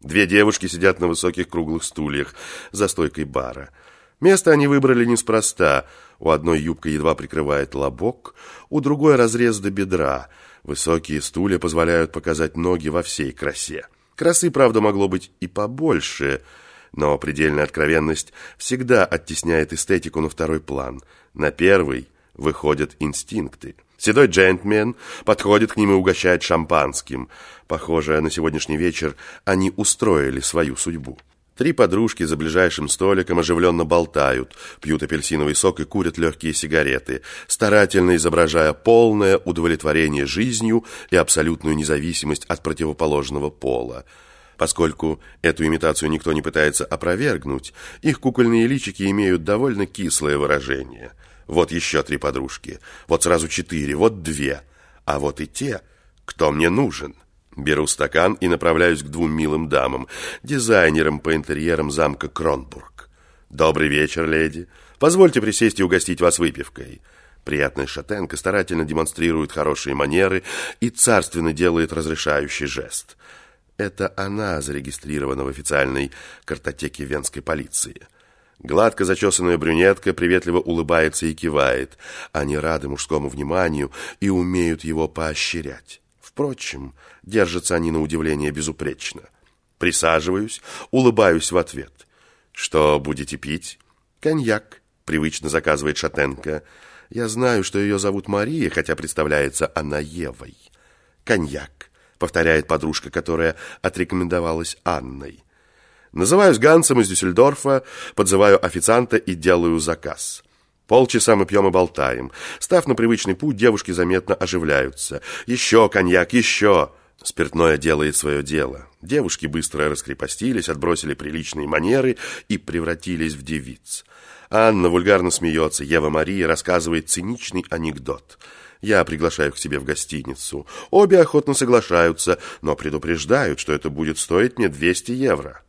Две девушки сидят на высоких круглых стульях за стойкой бара. Место они выбрали неспроста. У одной юбка едва прикрывает лобок, у другой разрез до бедра. Высокие стулья позволяют показать ноги во всей красе. Красы, правда, могло быть и побольше, но предельная откровенность всегда оттесняет эстетику на второй план. На первый выходят инстинкты. Седой джентльмен подходит к ним и угощает шампанским. Похоже, на сегодняшний вечер они устроили свою судьбу. Три подружки за ближайшим столиком оживленно болтают, пьют апельсиновый сок и курят легкие сигареты, старательно изображая полное удовлетворение жизнью и абсолютную независимость от противоположного пола. Поскольку эту имитацию никто не пытается опровергнуть, их кукольные личики имеют довольно кислое выражение – вот еще три подружки. Вот сразу четыре, вот две. А вот и те, кто мне нужен. Беру стакан и направляюсь к двум милым дамам, дизайнерам по интерьерам замка Кронбург. «Добрый вечер, леди. Позвольте присесть и угостить вас выпивкой». Приятная шатенка старательно демонстрирует хорошие манеры и царственно делает разрешающий жест. Это она зарегистрирована в официальной картотеке венской полиции. Гладко зачесанная брюнетка приветливо улыбается и кивает. Они рады мужскому вниманию и умеют его поощрять. Впрочем, держатся они на удивление безупречно. Присаживаюсь, улыбаюсь в ответ. «Что будете пить?» «Коньяк», — привычно заказывает Шатенко. «Я знаю, что ее зовут Мария, хотя представляется она Евой». «Коньяк», — повторяет подружка, которая отрекомендовалась Анной. Называюсь Гансом из Дюссельдорфа, подзываю официанта и делаю заказ. Полчаса мы пьем и болтаем. Став на привычный путь, девушки заметно оживляются. Еще коньяк, еще! Спиртное делает свое дело. Девушки быстро раскрепостились, отбросили приличные манеры и превратились в девиц. Анна вульгарно смеется, Ева Мария рассказывает циничный анекдот. Я приглашаю к себе в гостиницу. Обе охотно соглашаются, но предупреждают, что это будет стоить мне 200 евро.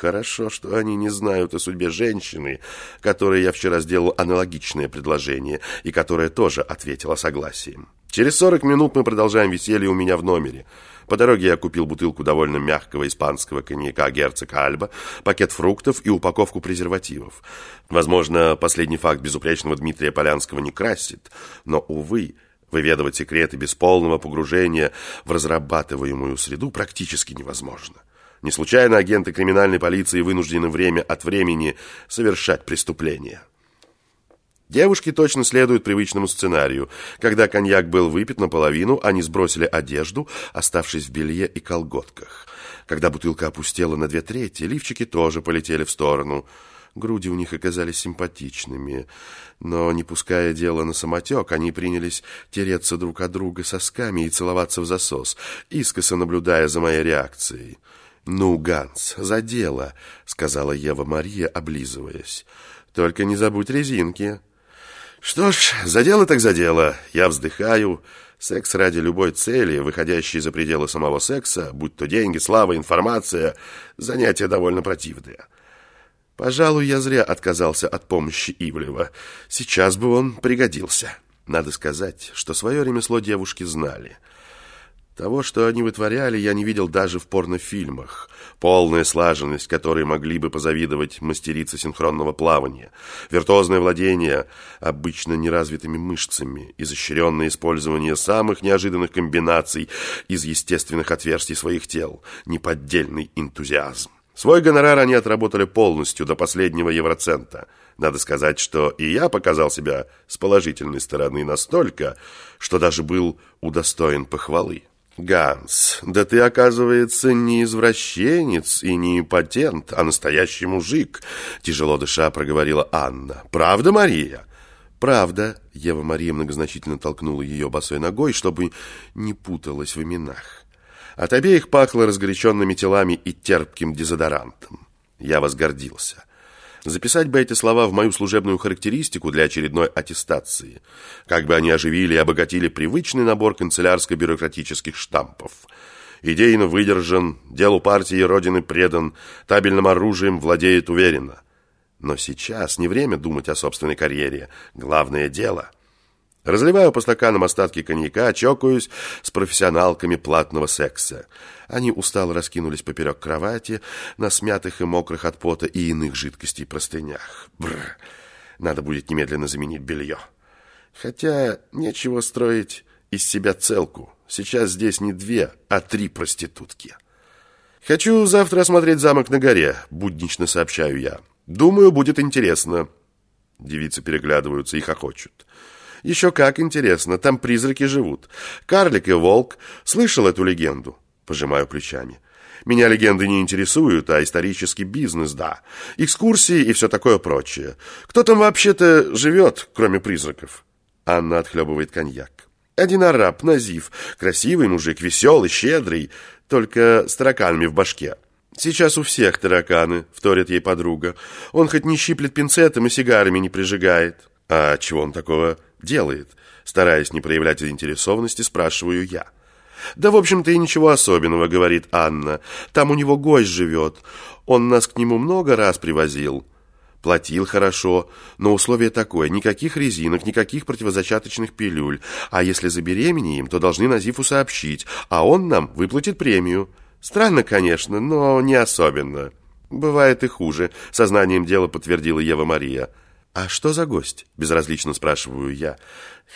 Хорошо, что они не знают о судьбе женщины, которой я вчера сделал аналогичное предложение и которая тоже ответила согласием. Через 40 минут мы продолжаем веселье у меня в номере. По дороге я купил бутылку довольно мягкого испанского коньяка «Герцог Альба», пакет фруктов и упаковку презервативов. Возможно, последний факт безупречного Дмитрия Полянского не красит, но, увы, выведывать секреты без полного погружения в разрабатываемую среду практически невозможно. Не случайно агенты криминальной полиции вынуждены время от времени совершать преступления. Девушки точно следуют привычному сценарию. Когда коньяк был выпит наполовину, они сбросили одежду, оставшись в белье и колготках. Когда бутылка опустела на две трети, лифчики тоже полетели в сторону. Груди у них оказались симпатичными, но, не пуская дело на самотек, они принялись тереться друг от друга сосками и целоваться в засос, искоса наблюдая за моей реакцией. «Ну, Ганс, за дело», — сказала Ева Мария, облизываясь. «Только не забудь резинки». «Что ж, за дело так за дело. Я вздыхаю. Секс ради любой цели, выходящей за пределы самого секса, будь то деньги, слава, информация, занятие довольно противное». Пожалуй, я зря отказался от помощи Ивлева. Сейчас бы он пригодился. Надо сказать, что свое ремесло девушки знали — того, что они вытворяли, я не видел даже в порнофильмах. Полная слаженность, которой могли бы позавидовать мастерицы синхронного плавания. Виртуозное владение обычно неразвитыми мышцами. Изощренное использование самых неожиданных комбинаций из естественных отверстий своих тел. Неподдельный энтузиазм. Свой гонорар они отработали полностью, до последнего евроцента. Надо сказать, что и я показал себя с положительной стороны настолько, что даже был удостоен похвалы. «Ганс, да ты, оказывается, не извращенец и не патент, а настоящий мужик», — тяжело дыша проговорила Анна. «Правда, Мария?» «Правда», — Ева Мария многозначительно толкнула ее босой ногой, чтобы не путалась в именах. От обеих пахло разгоряченными телами и терпким дезодорантом. Я возгордился. Записать бы эти слова в мою служебную характеристику для очередной аттестации. Как бы они оживили и обогатили привычный набор канцелярско-бюрократических штампов. Идейно выдержан, делу партии и Родины предан, табельным оружием владеет уверенно. Но сейчас не время думать о собственной карьере. Главное дело. Разливаю по стаканам остатки коньяка, чокаюсь с профессионалками платного секса. Они устало раскинулись поперек кровати на смятых и мокрых от пота и иных жидкостей простынях. Бррр, надо будет немедленно заменить белье. Хотя нечего строить из себя целку. Сейчас здесь не две, а три проститутки. «Хочу завтра осмотреть замок на горе», — буднично сообщаю я. «Думаю, будет интересно». Девицы переглядываются и хохочут. «Еще как интересно, там призраки живут. Карлик и волк. Слышал эту легенду?» Пожимаю плечами. «Меня легенды не интересуют, а исторический бизнес, да. Экскурсии и все такое прочее. Кто там вообще-то живет, кроме призраков?» Анна отхлебывает коньяк. Один араб, Назив, красивый мужик, веселый, щедрый, только с тараканами в башке. Сейчас у всех тараканы, вторит ей подруга. Он хоть не щиплет пинцетом и сигарами не прижигает. А чего он такого делает? Стараясь не проявлять заинтересованности, спрашиваю я. «Да, в общем-то, и ничего особенного», — говорит Анна. «Там у него гость живет. Он нас к нему много раз привозил. Платил хорошо, но условие такое – никаких резинок, никаких противозачаточных пилюль. А если забеременеем, то должны Назифу сообщить, а он нам выплатит премию. Странно, конечно, но не особенно. Бывает и хуже, сознанием дела подтвердила Ева Мария. «А что за гость?» – безразлично спрашиваю я.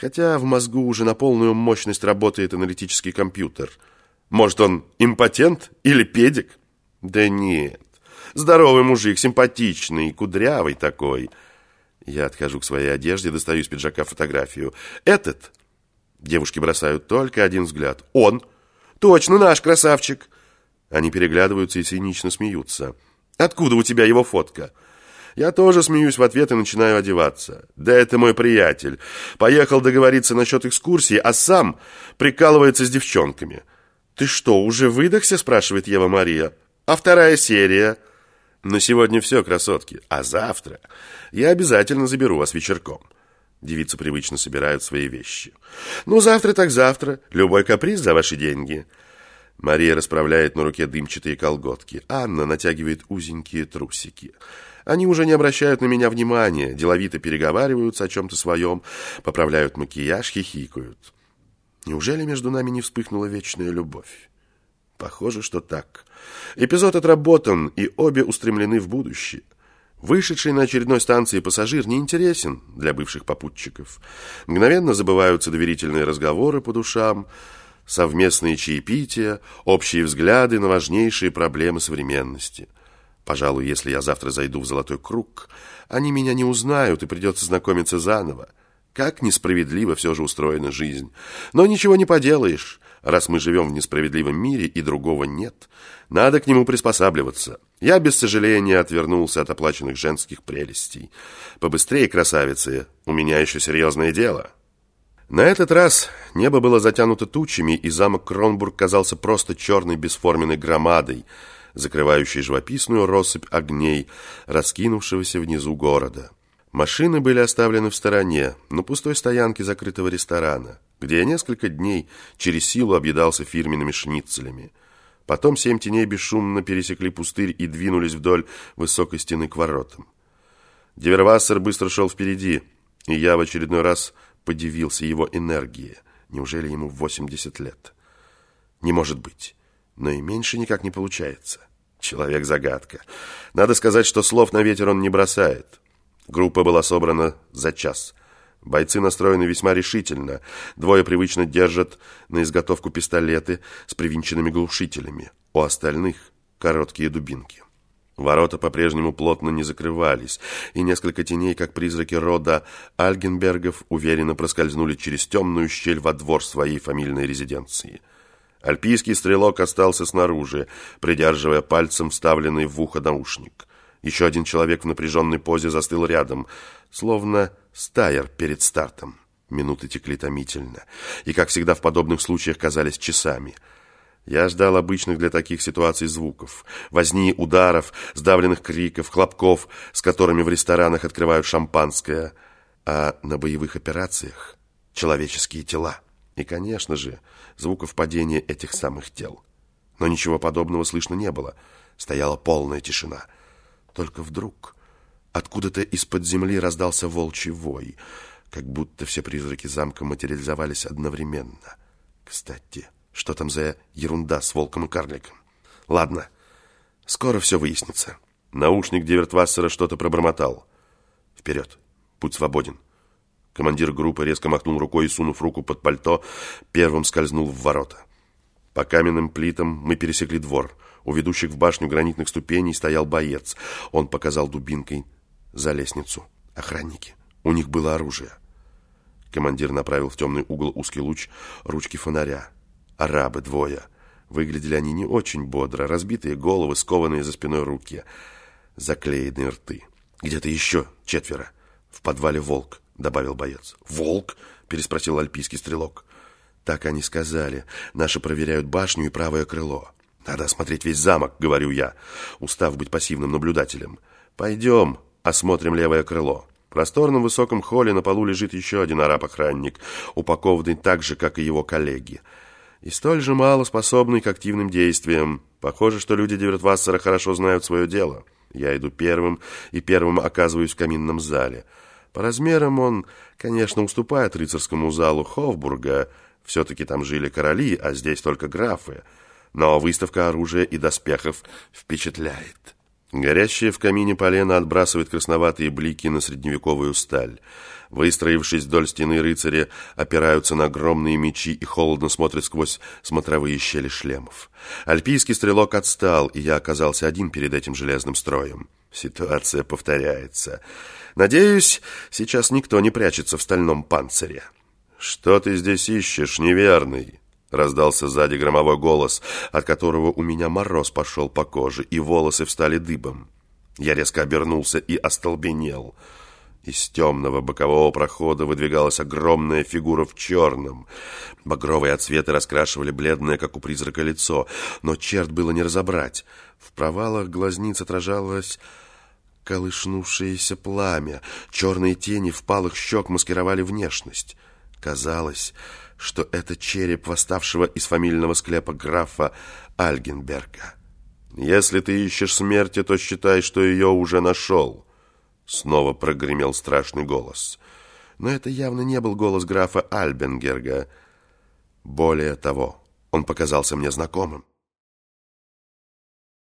Хотя в мозгу уже на полную мощность работает аналитический компьютер. Может, он импотент или педик? Да нет, Здоровый мужик, симпатичный, кудрявый такой. Я отхожу к своей одежде, достаю из пиджака фотографию. Этот? Девушки бросают только один взгляд. Он? Точно наш красавчик. Они переглядываются и цинично смеются. Откуда у тебя его фотка? Я тоже смеюсь в ответ и начинаю одеваться. Да это мой приятель. Поехал договориться насчет экскурсии, а сам прикалывается с девчонками. «Ты что, уже выдохся?» – спрашивает Ева Мария. «А вторая серия?» На сегодня все, красотки. А завтра я обязательно заберу вас вечерком. Девицы привычно собирают свои вещи. Ну, завтра так завтра. Любой каприз за ваши деньги. Мария расправляет на руке дымчатые колготки. Анна натягивает узенькие трусики. Они уже не обращают на меня внимания, деловито переговариваются о чем-то своем, поправляют макияж, хихикают. Неужели между нами не вспыхнула вечная любовь? Похоже, что так. Эпизод отработан, и обе устремлены в будущее. Вышедший на очередной станции пассажир не интересен для бывших попутчиков. Мгновенно забываются доверительные разговоры по душам, совместные чаепития, общие взгляды на важнейшие проблемы современности. Пожалуй, если я завтра зайду в Золотой Круг, они меня не узнают и придется знакомиться заново. Как несправедливо все же устроена жизнь. Но ничего не поделаешь. Раз мы живем в несправедливом мире и другого нет, надо к нему приспосабливаться. Я без сожаления отвернулся от оплаченных женских прелестей. Побыстрее, красавицы, у меня еще серьезное дело. На этот раз небо было затянуто тучами, и замок Кронбург казался просто черной бесформенной громадой, закрывающей живописную россыпь огней, раскинувшегося внизу города. Машины были оставлены в стороне, на пустой стоянке закрытого ресторана где я несколько дней через силу объедался фирменными шницелями. Потом семь теней бесшумно пересекли пустырь и двинулись вдоль высокой стены к воротам. Дивервассер быстро шел впереди, и я в очередной раз подивился его энергии. Неужели ему 80 лет? Не может быть. Но и меньше никак не получается. Человек-загадка. Надо сказать, что слов на ветер он не бросает. Группа была собрана за час – Бойцы настроены весьма решительно. Двое привычно держат на изготовку пистолеты с привинченными глушителями. У остальных короткие дубинки. Ворота по-прежнему плотно не закрывались, и несколько теней, как призраки рода Альгенбергов, уверенно проскользнули через темную щель во двор своей фамильной резиденции. Альпийский стрелок остался снаружи, придерживая пальцем вставленный в ухо наушник. Еще один человек в напряженной позе застыл рядом, словно стайер перед стартом. Минуты текли томительно, и, как всегда в подобных случаях, казались часами. Я ждал обычных для таких ситуаций звуков, возни ударов, сдавленных криков, хлопков, с которыми в ресторанах открывают шампанское, а на боевых операциях — человеческие тела. И, конечно же, звуков падения этих самых тел. Но ничего подобного слышно не было. Стояла полная тишина. Только вдруг Откуда-то из-под земли раздался волчий вой. как будто все призраки замка материализовались одновременно. Кстати, что там за ерунда с волком и карликом? Ладно, скоро все выяснится. Наушник Дивертвассера что-то пробормотал. Вперед, путь свободен. Командир группы резко махнул рукой и, сунув руку под пальто, первым скользнул в ворота. По каменным плитам мы пересекли двор. У ведущих в башню гранитных ступеней стоял боец. Он показал дубинкой за лестницу. Охранники. У них было оружие. Командир направил в темный угол узкий луч ручки фонаря. Арабы двое. Выглядели они не очень бодро. Разбитые головы, скованные за спиной руки. Заклеенные рты. Где-то еще четверо. В подвале волк, добавил боец. Волк? Переспросил альпийский стрелок. Так они сказали. Наши проверяют башню и правое крыло. Надо осмотреть весь замок, говорю я, устав быть пассивным наблюдателем. Пойдем, осмотрим левое крыло. В просторном высоком холле на полу лежит еще один араб-охранник, упакованный так же, как и его коллеги. И столь же мало способный к активным действиям. Похоже, что люди Девертвассера хорошо знают свое дело. Я иду первым и первым оказываюсь в каминном зале. По размерам он, конечно, уступает рыцарскому залу Хофбурга, все-таки там жили короли, а здесь только графы. Но выставка оружия и доспехов впечатляет. Горящее в камине полено отбрасывает красноватые блики на средневековую сталь. Выстроившись вдоль стены, рыцари опираются на огромные мечи и холодно смотрят сквозь смотровые щели шлемов. Альпийский стрелок отстал, и я оказался один перед этим железным строем. Ситуация повторяется. Надеюсь, сейчас никто не прячется в стальном панцире. «Что ты здесь ищешь, неверный?» Раздался сзади громовой голос, от которого у меня мороз пошел по коже, и волосы встали дыбом. Я резко обернулся и остолбенел. Из темного бокового прохода выдвигалась огромная фигура в черном. Багровые отсветы раскрашивали бледное, как у призрака, лицо, но черт было не разобрать. В провалах глазниц отражалось колышнувшееся пламя. Черные тени впалых щек маскировали внешность. Казалось, что это череп восставшего из фамильного склепа графа Альгенберга. «Если ты ищешь смерти, то считай, что ее уже нашел», — снова прогремел страшный голос. Но это явно не был голос графа Альбенгерга. Более того, он показался мне знакомым.